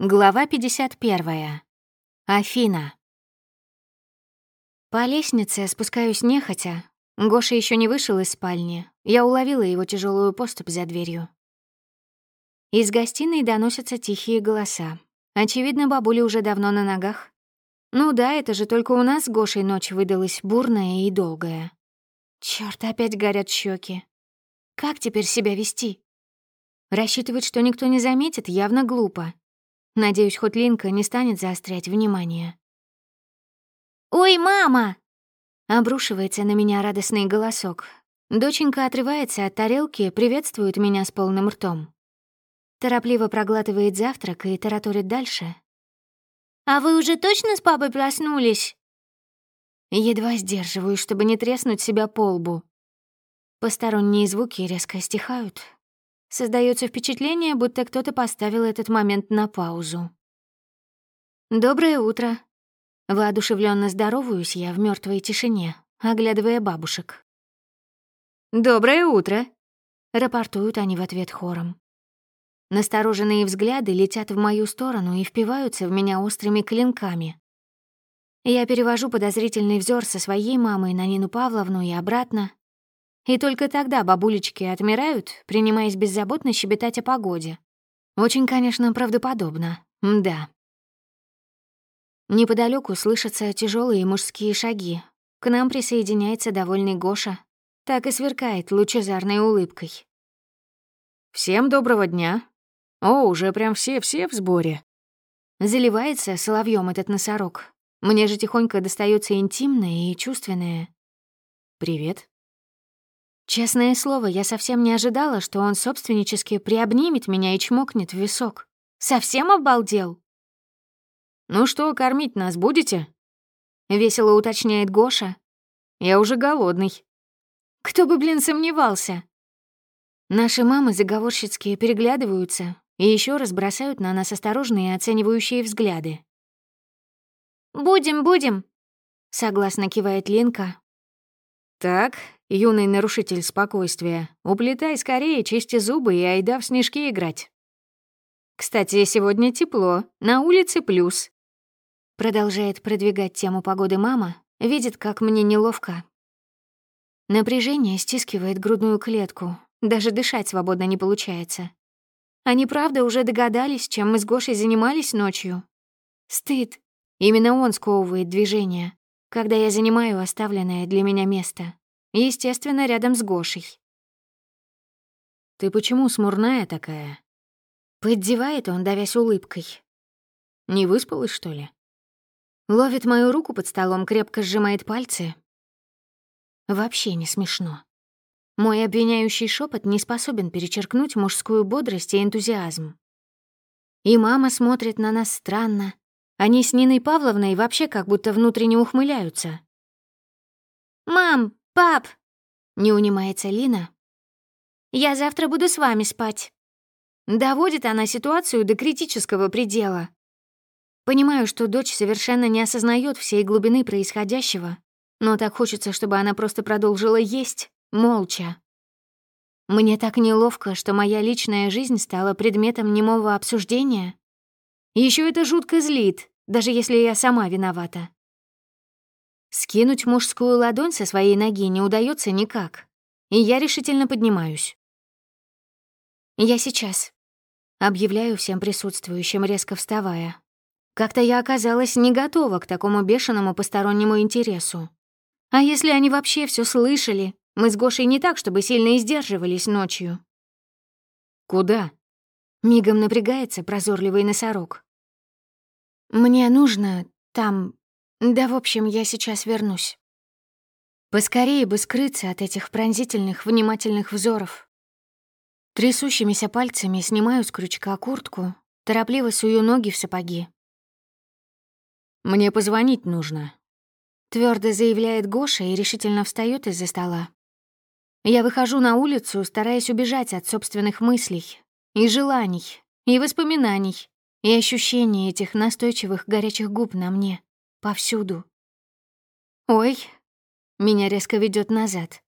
Глава 51. Афина. По лестнице спускаюсь нехотя. Гоша еще не вышел из спальни. Я уловила его тяжелую поступь за дверью. Из гостиной доносятся тихие голоса. Очевидно, бабуля уже давно на ногах. Ну да, это же только у нас с Гошей ночь выдалась бурная и долгая. Чёрт, опять горят щеки. Как теперь себя вести? Рассчитывать, что никто не заметит, явно глупо. Надеюсь, хоть Линка не станет заострять внимание. «Ой, мама!» Обрушивается на меня радостный голосок. Доченька отрывается от тарелки, приветствует меня с полным ртом. Торопливо проглатывает завтрак и тараторит дальше. «А вы уже точно с папой проснулись?» Едва сдерживаю, чтобы не треснуть себя по лбу. Посторонние звуки резко стихают, Создается впечатление, будто кто-то поставил этот момент на паузу. «Доброе утро». Воодушевленно здороваюсь я в мертвой тишине, оглядывая бабушек. «Доброе утро», — рапортуют они в ответ хором. Настороженные взгляды летят в мою сторону и впиваются в меня острыми клинками. Я перевожу подозрительный взор со своей мамой на Нину Павловну и обратно, и только тогда бабулечки отмирают, принимаясь беззаботно щебетать о погоде. Очень, конечно, правдоподобно. Да. Неподалеку слышатся тяжелые мужские шаги. К нам присоединяется довольный Гоша. Так и сверкает лучезарной улыбкой. «Всем доброго дня. О, уже прям все-все в сборе». Заливается соловьем этот носорог. Мне же тихонько достается интимное и чувственное. «Привет», Честное слово, я совсем не ожидала, что он собственнически приобнимет меня и чмокнет в висок. Совсем обалдел? «Ну что, кормить нас будете?» — весело уточняет Гоша. «Я уже голодный». Кто бы, блин, сомневался. Наши мамы заговорщицкие переглядываются и еще раз бросают на нас осторожные оценивающие взгляды. «Будем, будем», — согласно кивает Ленка. «Так, юный нарушитель спокойствия, уплетай скорее, чисти зубы и айда в снежки играть. Кстати, сегодня тепло, на улице плюс. Продолжает продвигать тему погоды мама, видит, как мне неловко. Напряжение стискивает грудную клетку, даже дышать свободно не получается. Они правда уже догадались, чем мы с Гошей занимались ночью. Стыд. Именно он сковывает движение, когда я занимаю оставленное для меня место. Естественно, рядом с Гошей. «Ты почему смурная такая?» Поддевает он, давясь улыбкой. «Не выспалась, что ли?» Ловит мою руку под столом, крепко сжимает пальцы. Вообще не смешно. Мой обвиняющий шепот не способен перечеркнуть мужскую бодрость и энтузиазм. И мама смотрит на нас странно. Они с Ниной Павловной вообще как будто внутренне ухмыляются. «Мам, «Пап!» — не унимается Лина. «Я завтра буду с вами спать». Доводит она ситуацию до критического предела. Понимаю, что дочь совершенно не осознает всей глубины происходящего, но так хочется, чтобы она просто продолжила есть, молча. Мне так неловко, что моя личная жизнь стала предметом немого обсуждения. Еще это жутко злит, даже если я сама виновата. Скинуть мужскую ладонь со своей ноги не удается никак, и я решительно поднимаюсь. «Я сейчас», — объявляю всем присутствующим, резко вставая. Как-то я оказалась не готова к такому бешеному постороннему интересу. А если они вообще все слышали? Мы с Гошей не так, чтобы сильно издерживались ночью. «Куда?» — мигом напрягается прозорливый носорог. «Мне нужно там да, в общем, я сейчас вернусь. Поскорее бы скрыться от этих пронзительных, внимательных взоров. Трясущимися пальцами снимаю с крючка куртку, торопливо сую ноги в сапоги. «Мне позвонить нужно», — твердо заявляет Гоша и решительно встает из-за стола. Я выхожу на улицу, стараясь убежать от собственных мыслей, и желаний, и воспоминаний, и ощущений этих настойчивых горячих губ на мне повсюду. Ой, меня резко ведет назад.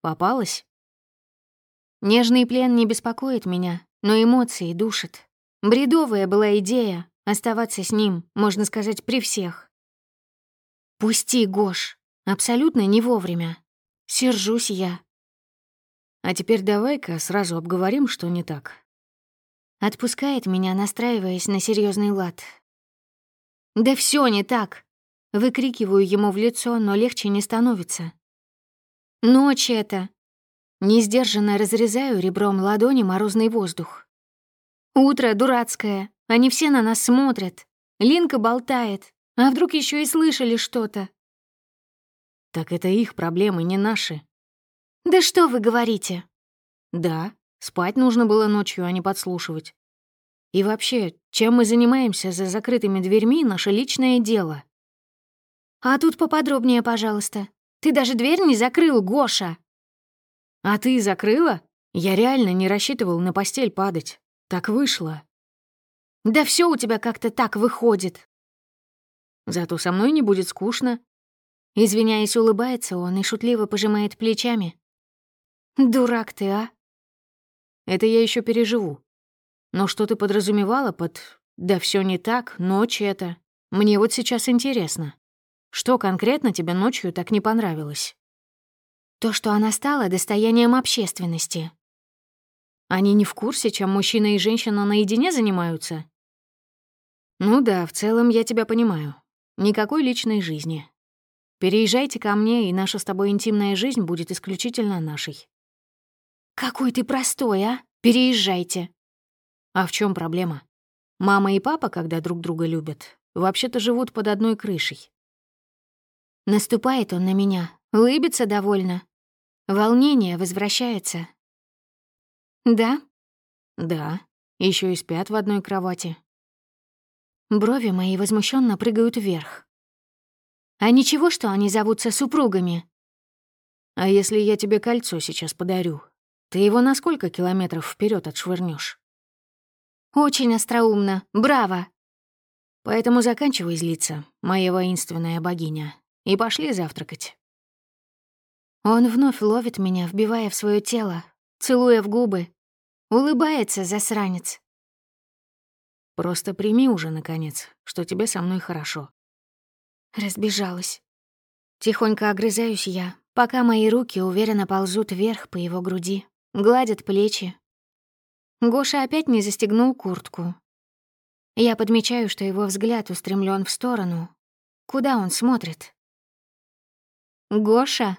Попалась? Нежный плен не беспокоит меня, но эмоции душат. Бредовая была идея оставаться с ним, можно сказать, при всех. «Пусти, Гош, абсолютно не вовремя. Сержусь я». «А теперь давай-ка сразу обговорим, что не так». Отпускает меня, настраиваясь на серьезный лад. «Да все не так!» Выкрикиваю ему в лицо, но легче не становится. «Ночь это!» Несдержанно разрезаю ребром ладони морозный воздух. «Утро дурацкое, они все на нас смотрят. Линка болтает, а вдруг еще и слышали что-то?» «Так это их проблемы, не наши». «Да что вы говорите?» «Да, спать нужно было ночью, а не подслушивать. И вообще, чем мы занимаемся за закрытыми дверьми, наше личное дело». «А тут поподробнее, пожалуйста. Ты даже дверь не закрыл, Гоша!» «А ты закрыла? Я реально не рассчитывал на постель падать. Так вышло». «Да все у тебя как-то так выходит». «Зато со мной не будет скучно». Извиняясь, улыбается он и шутливо пожимает плечами. «Дурак ты, а?» «Это я еще переживу. Но что ты подразумевала под «да все не так, ночь это»? Мне вот сейчас интересно». Что конкретно тебе ночью так не понравилось? То, что она стала достоянием общественности. Они не в курсе, чем мужчина и женщина наедине занимаются? Ну да, в целом я тебя понимаю. Никакой личной жизни. Переезжайте ко мне, и наша с тобой интимная жизнь будет исключительно нашей. Какой ты простой, а? Переезжайте. А в чем проблема? Мама и папа, когда друг друга любят, вообще-то живут под одной крышей. Наступает он на меня, улыбится довольно. Волнение возвращается. «Да?» «Да. Еще и спят в одной кровати». Брови мои возмущенно прыгают вверх. «А ничего, что они зовутся супругами?» «А если я тебе кольцо сейчас подарю, ты его на сколько километров вперед отшвырнешь? «Очень остроумно. Браво!» «Поэтому заканчивай злиться, моя воинственная богиня и пошли завтракать». Он вновь ловит меня, вбивая в свое тело, целуя в губы. Улыбается, засранец. «Просто прими уже, наконец, что тебе со мной хорошо». Разбежалась. Тихонько огрызаюсь я, пока мои руки уверенно ползут вверх по его груди, гладят плечи. Гоша опять не застегнул куртку. Я подмечаю, что его взгляд устремлен в сторону. Куда он смотрит? «Гоша?»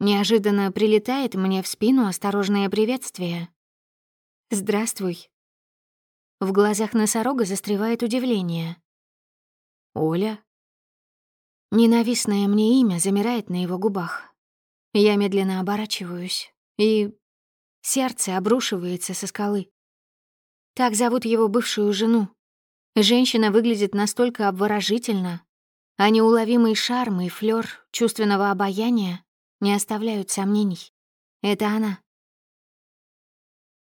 Неожиданно прилетает мне в спину осторожное приветствие. «Здравствуй». В глазах носорога застревает удивление. «Оля?» Ненавистное мне имя замирает на его губах. Я медленно оборачиваюсь, и сердце обрушивается со скалы. Так зовут его бывшую жену. Женщина выглядит настолько обворожительно, а неуловимый шарм и флёр чувственного обаяния не оставляют сомнений. Это она.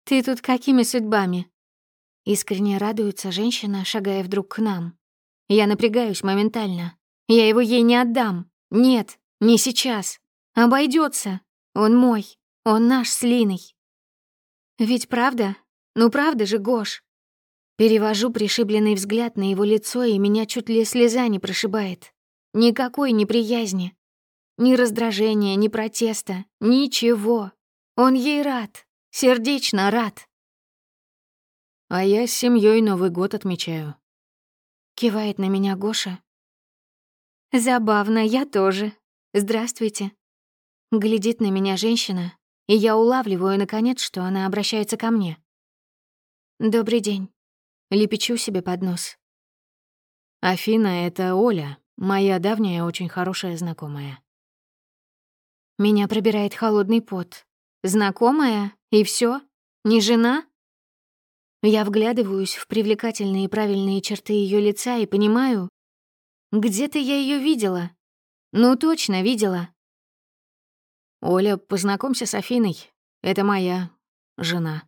«Ты тут какими судьбами?» Искренне радуется женщина, шагая вдруг к нам. Я напрягаюсь моментально. Я его ей не отдам. Нет, не сейчас. Обойдется. Он мой. Он наш с Линой. Ведь правда? Ну правда же, Гош? Перевожу пришибленный взгляд на его лицо, и меня чуть ли слеза не прошибает. Никакой неприязни. Ни раздражения, ни протеста. Ничего. Он ей рад. Сердечно рад. А я с семьей Новый год отмечаю. Кивает на меня Гоша. Забавно, я тоже. Здравствуйте. Глядит на меня женщина, и я улавливаю, наконец, что она обращается ко мне. Добрый день. Лепечу себе под нос. Афина — это Оля, моя давняя очень хорошая знакомая. Меня пробирает холодный пот. Знакомая? И все? Не жена? Я вглядываюсь в привлекательные и правильные черты ее лица и понимаю, где-то я ее видела. Ну, точно видела. Оля, познакомься с Афиной. Это моя жена.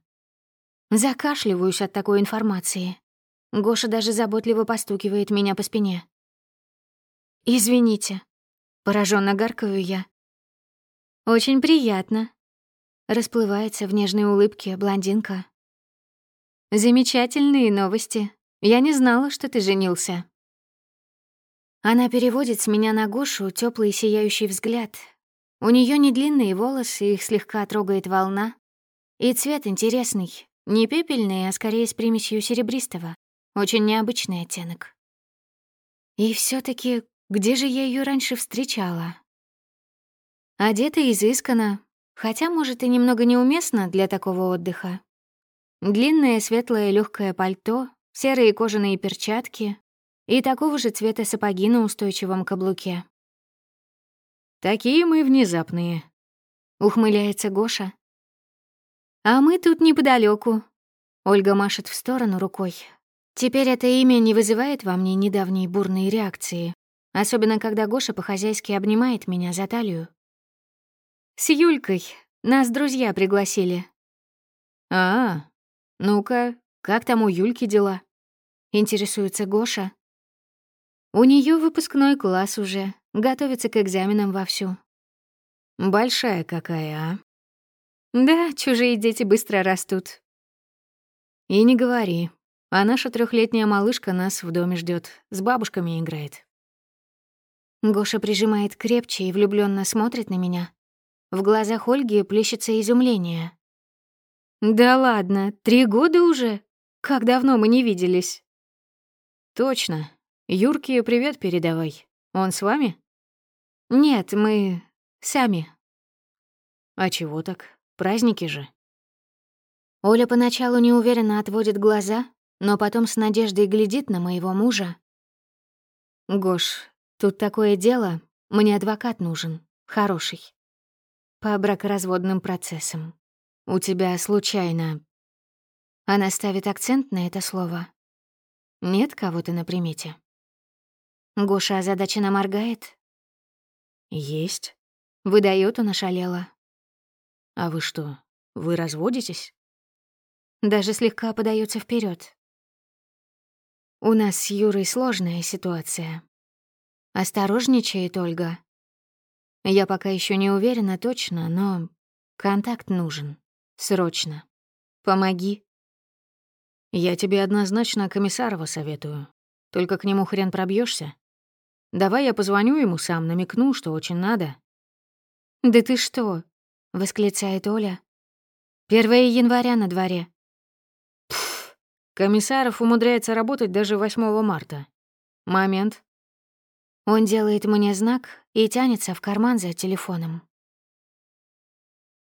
Закашливаюсь от такой информации. Гоша даже заботливо постукивает меня по спине. «Извините», — пораженно гаркаю я. «Очень приятно», — расплывается в нежной улыбке блондинка. Замечательные новости. Я не знала, что ты женился. Она переводит с меня на Гошу теплый сияющий взгляд. У нее не длинные волосы, их слегка трогает волна. И цвет интересный, не пепельный, а скорее с примесью серебристого. Очень необычный оттенок. И все таки где же я ее раньше встречала? Одета изысканно, хотя, может, и немного неуместно для такого отдыха. Длинное светлое легкое пальто, серые кожаные перчатки и такого же цвета сапоги на устойчивом каблуке. «Такие мы внезапные», — ухмыляется Гоша. «А мы тут неподалеку. Ольга машет в сторону рукой. Теперь это имя не вызывает во мне недавней бурной реакции, особенно когда Гоша по-хозяйски обнимает меня за талию. «С Юлькой. Нас друзья пригласили». «А, ну-ка, как там у Юльки дела?» — интересуется Гоша. «У нее выпускной класс уже, готовится к экзаменам вовсю». «Большая какая, а?» «Да, чужие дети быстро растут». «И не говори. А наша трехлетняя малышка нас в доме ждет, с бабушками играет». Гоша прижимает крепче и влюбленно смотрит на меня. В глазах Ольги плещется изумление. «Да ладно, три года уже? Как давно мы не виделись?» «Точно. Юрке привет передавай. Он с вами?» «Нет, мы... сами». «А чего так? Праздники же». Оля поначалу неуверенно отводит глаза, но потом с надеждой глядит на моего мужа. «Гош, тут такое дело, мне адвокат нужен, хороший по бракоразводным процессам. У тебя случайно...» Она ставит акцент на это слово. «Нет кого-то на примете?» Гоша озадаченно моргает. «Есть». Выдаёт он ошалело. «А вы что, вы разводитесь?» Даже слегка подается вперед. У нас с Юрой сложная ситуация. Осторожничает Ольга, я пока еще не уверена точно, но контакт нужен. Срочно. Помоги. Я тебе однозначно Комиссарова советую. Только к нему хрен пробьешься. Давай я позвоню ему сам, намекну, что очень надо. «Да ты что?» — восклицает Оля. «Первое января на дворе». Пф, Комиссаров умудряется работать даже 8 марта. Момент. Он делает мне знак и тянется в карман за телефоном.